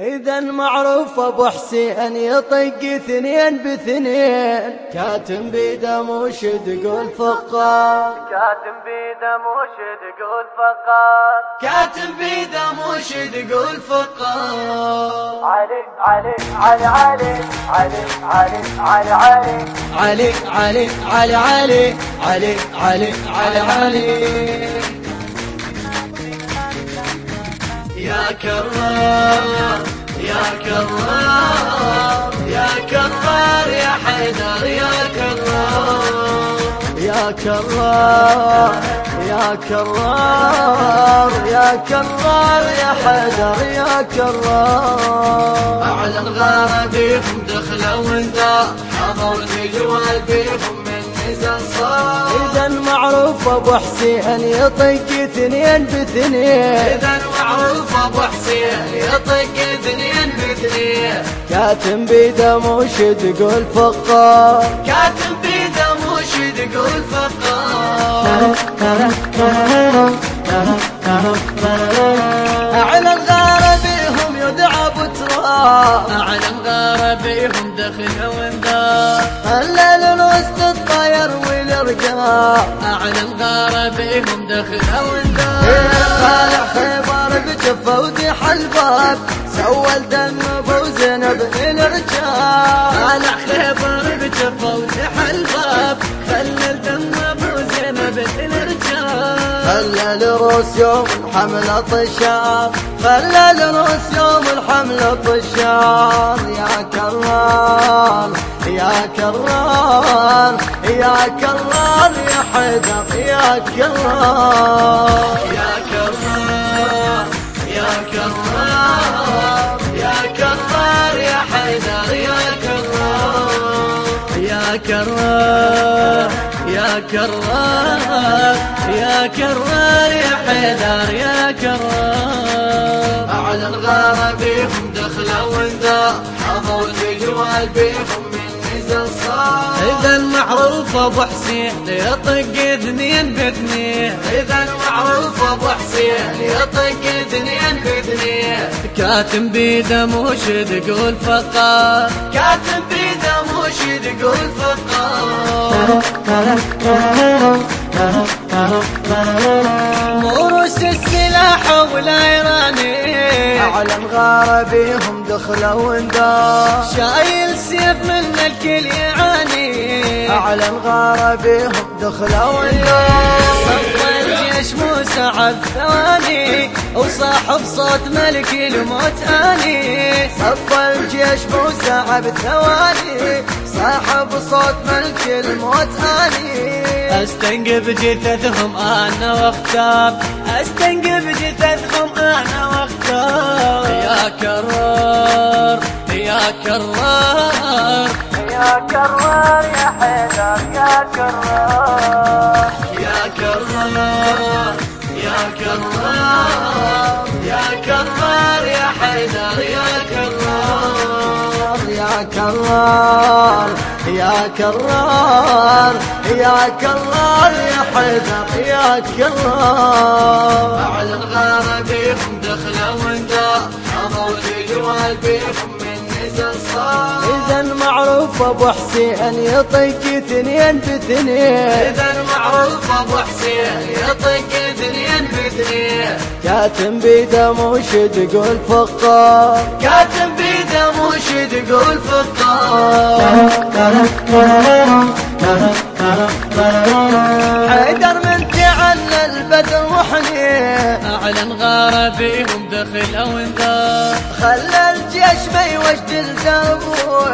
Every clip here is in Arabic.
إذا معروف أبو حسين يطق اثنين باثنين كاتم بيده مرشد قول فقار كاتم بيده مرشد قول فقار كاتم بيده مرشد قول فقار علي علي علي علي علي علي علي علي علي علي علي علي علي علي علي يا كرار يا كرار يا كرار يا حيدر يا كرار يا كرار يا كرار يا كرار يا حيدر يا كرار أعلى الغارة بيهم دخلوا وندار حضر الجوال صار. إذا معروف أبو حسين يطق اثنين باثنين. إذا معروف أبو حسين يطق اثنين باثنين. كاتم بيده مرشد قول فقار. كاتم بيده مرشد قول فقار. أعلى الغارة بيهم يدعى بتراب. أعلى الغارة بيهم دخل وانذار. أعلى الغارة بيهم دخل وانذار طالع خيبر بجفه وذيح الباب سوى الدم بوزنب الرجال. طالع خيبر بجفه وزح الباب خلى الدم ابو زينب الرجال. خلى الروس يوم الحملة طشار خلى الروس يوم الحملة طشار يا كرار يا كرار يا كرار يا حيدر يا كرار. يا كرار يا كرار يا كرار يا حيدر يا كرار. يا كرار يا كرار يا كرار يا حيدر يا كرار. أعلى الغارة بيهم دخلوا وانذار حظوا الجوال بيهم إذا معروف أبو حسين يطق اثنين باثنين إذا معروف أبو حسين يطق اثنين باثنين كاتم بيده مش تقول فقط كاتم بيده مش تقول فقط مورش السلاح ولا يراني. أعلم غاربيهم دخلوا وندار. من الكل يعاني. أعلى الغارة بيهم دخلوا صف الجيش موسى عبد ثواني وصاحب صوت ملك الموت آني. صف الجيش موسى عبد ثواني صاحب صوت ملك الموت آني. استنقب جثثهم أنا واختار استنقب جثثهم أنا واختار. يا كرار يا كرار. كرار يا حيدر يا كرار. يا كرار يا كرار يا كرار يا حيدر يا كرار. يا كرار يا كرار يا كرار يا حيدر يا كرار. دخلوا وندار حضروا الجوال بيهم من نزل صار إذا معروف أبو حسين يطق اثنين باثنين. إذا معروف أبو حسين يطق اثنين باثنين. كاتم بيده مرشد قول فقار. كاتم بيده مرشد قول فقار. حيدر من تعلى البدر وحنين أعلن غارة بيهم دخل أو انذار. خلى الجيش آه، ما يوجد الزبور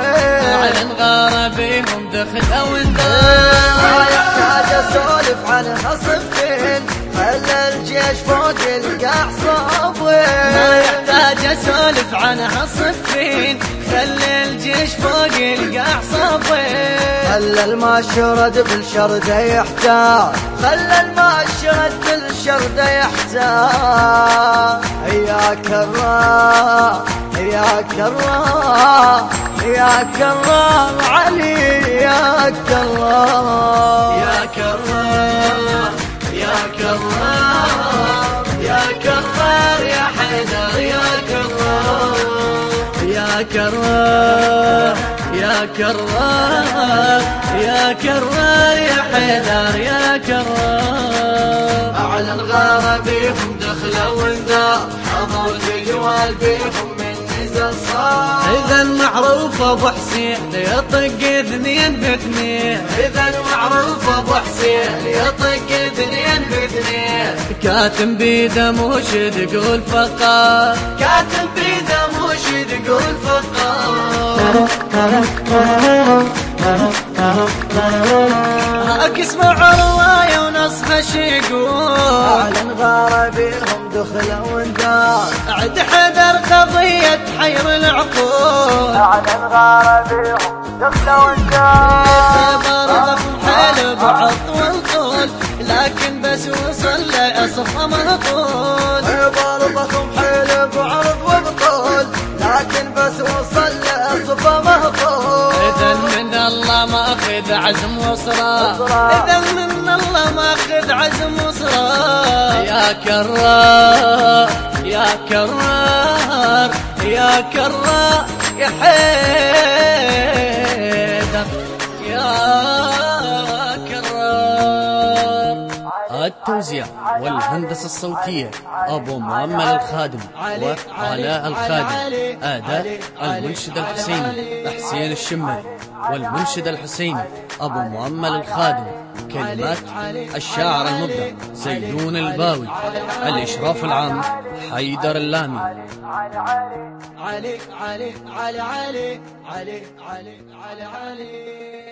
على الغارة بيهم دخل وندار يحتاج اسولف عن صفين خلى الجيش فوق القاع صابر يحتاج أسولف عنها صفين خلى الجيش فوق القاع صابر خلى الماشرد بالشرده يحتار خلى الماشرد بالشرد البشر ده يحتاج. يا كرام يا كرام يا كرام علي يا كرام يا كرام يا كرام يا كرام يا حيدر يا يا كرار يا كرار يا كرار يا حيدر يا كرار أعلن غارة بيهم دخلوا وإنذار. حضر الجوال بيهم من نزل صار إذا المعروف أبو حسين يطق اثنين باثنين إذا المعروف أبو حسين يطق اثنين باثنين كاتم بيده موشد يقول فقار. كاتب بيده وشدق الفقار أكس مع الراية ونصها شيقول أعلن غرابيهم دخلوا وندار عد حذر قضية حير العقول. أعلن غرابيهم دخلوا وندار برضهم حلب عط والقول لكن بس وصل لأصف أمر لأصفى مهطول إذا من الله ماخذ عزم وصرا. إذا من الله ماخذ عزم وصرا. يا كرار يا كرار يا كرار يا حيدر يا التوزيع والهندسة الصوتية أبو مؤمل الخادم وعلاء الخادم أداء المنشد الحسيني حسين الشمري والمنشد الحسيني أبو مؤمل الخادم كلمات الشاعر المبدع زيدون الباوي الإشراف العام حيدر اللامي. علي علي علي علي علي علي علي علي.